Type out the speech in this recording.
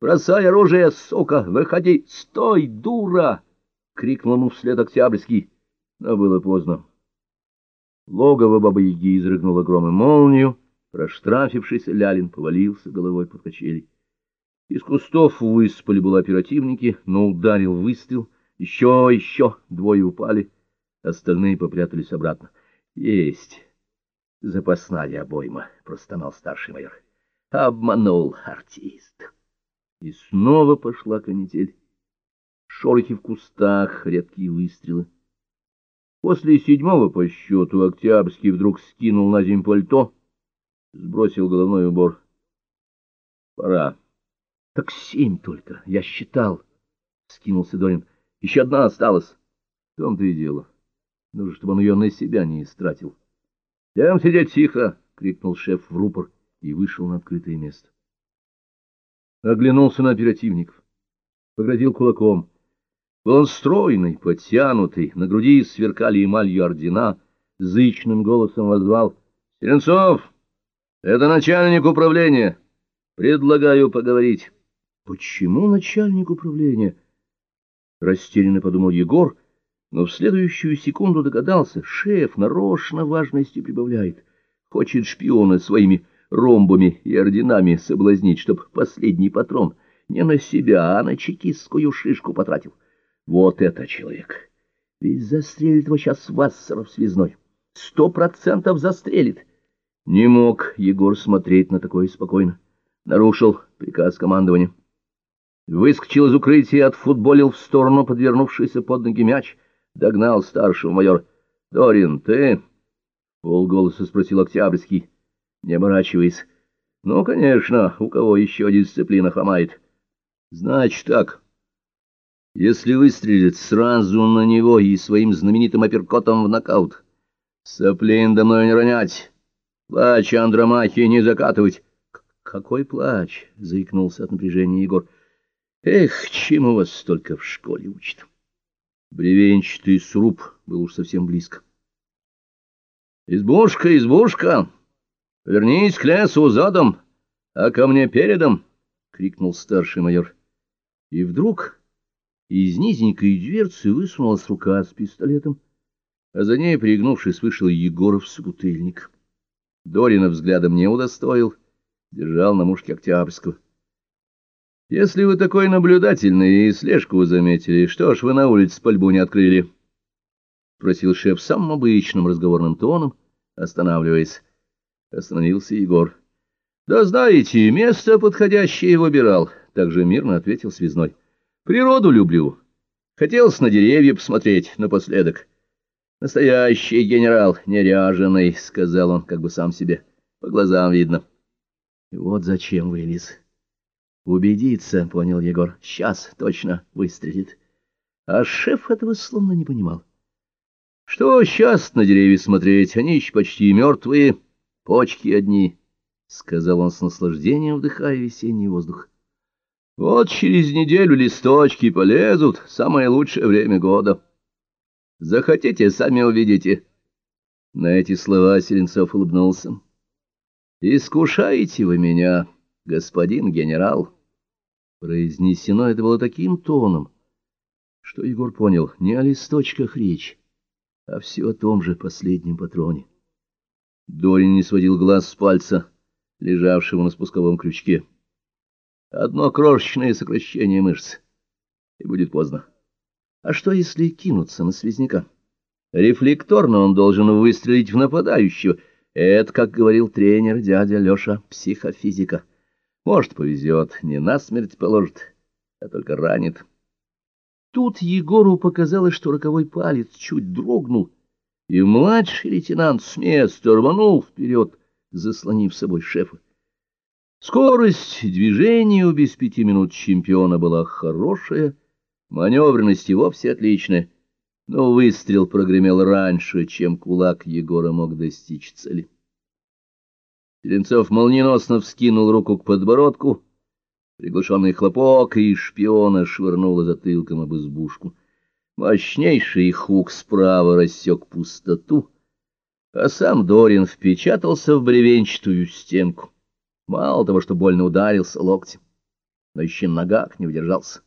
Бросай оружие, сука! Выходи! Стой, дура! — крикнул ему вслед Октябрьский. Но было поздно. Логово бабы-яги изрыгнуло гром и молнию, проштрафившийся Лялин повалился головой под качели. Из кустов выспали было оперативники, но ударил выстрел. Еще, еще, двое упали, остальные попрятались обратно. Есть запасная обойма, простонал старший майор. Обманул артист. И снова пошла канитель. Шорохи в кустах, редкие выстрелы. После седьмого по счету Октябрьский вдруг скинул на землю пальто, сбросил головной убор. Пора. Так семь только, я считал, — скинулся Дорин. Еще одна осталась. В том-то и дело. Нужно, чтобы он ее на себя не истратил. — Всем сидеть тихо! — крикнул шеф в рупор и вышел на открытое место. Оглянулся на оперативников. Погрозил кулаком. Был он стройный, подтянутый, на груди сверкали эмалью ордена, зычным голосом возвал. — Серенцов, это начальник управления. Предлагаю поговорить. — Почему начальник управления? — растерянно подумал Егор, но в следующую секунду догадался, шеф нарочно важности прибавляет. Хочет шпиона своими ромбами и орденами соблазнить, чтоб последний патрон не на себя, а на чекистскую шишку потратил. Вот это человек! Ведь застрелит его сейчас Вассеров связной. Сто процентов застрелит. Не мог Егор смотреть на такое спокойно. Нарушил приказ командования. Выскочил из укрытия, отфутболил в сторону подвернувшийся под ноги мяч. Догнал старшего майор. — Дорин, ты? — полголоса спросил Октябрьский, не оборачиваясь. — Ну, конечно, у кого еще дисциплина хромает. — Значит так... Если выстрелит сразу на него и своим знаменитым апперкотом в нокаут, соплей надо мной не ронять, плач Андромахи не закатывать. — Какой плач? — заикнулся от напряжения Егор. — Эх, чему вас столько в школе учат? Бревенчатый сруб был уж совсем близко. — Избушка, избушка! Вернись к лесу задом, а ко мне передом! — крикнул старший майор. И вдруг... Из низенькой дверцы высунулась рука с пистолетом, а за ней, пригнувшись, вышел Егоров собутыльник. Дорина взглядом не удостоил, держал на мушке Октябрьского. — Если вы такой наблюдательный и слежку заметили, что ж вы на улице пальбу не открыли? — просил шеф самым обычным разговорным тоном, останавливаясь. Остановился Егор. — Да знаете, место подходящее выбирал, — также мирно ответил связной. — Природу люблю. Хотелось на деревья посмотреть напоследок. Настоящий генерал, неряженый, — сказал он, как бы сам себе. По глазам видно. Вот зачем вылез. Убедиться, — понял Егор. Сейчас точно выстрелит. А шеф этого словно не понимал. Что сейчас на деревья смотреть? Они еще почти мертвые, почки одни, — сказал он с наслаждением, вдыхая весенний воздух. Вот через неделю листочки полезут, самое лучшее время года. Захотите, сами увидите. На эти слова Селенцов улыбнулся. «Искушаете вы меня, господин генерал?» Произнесено это было таким тоном, что Егор понял, не о листочках речь, а все о том же последнем патроне. Дорин не сводил глаз с пальца, лежавшего на спусковом крючке. Одно крошечное сокращение мышц, и будет поздно. А что, если кинуться на связняка? Рефлекторно он должен выстрелить в нападающего. Это, как говорил тренер дядя Леша, психофизика. Может, повезет, не насмерть положит, а только ранит. Тут Егору показалось, что роковой палец чуть дрогнул, и младший лейтенант с места рванул вперед, заслонив собой шефа. Скорость движения у без пяти минут чемпиона была хорошая, маневренность и вовсе отличная, но выстрел прогремел раньше, чем кулак Егора мог достичь цели. Теренцов молниеносно вскинул руку к подбородку, приглушенный хлопок, и шпиона швырнуло затылком об избушку. Мощнейший хук справа рассек пустоту, а сам Дорин впечатался в бревенчатую стенку. Мало того, что больно ударился локтем, но еще ногах не удержался.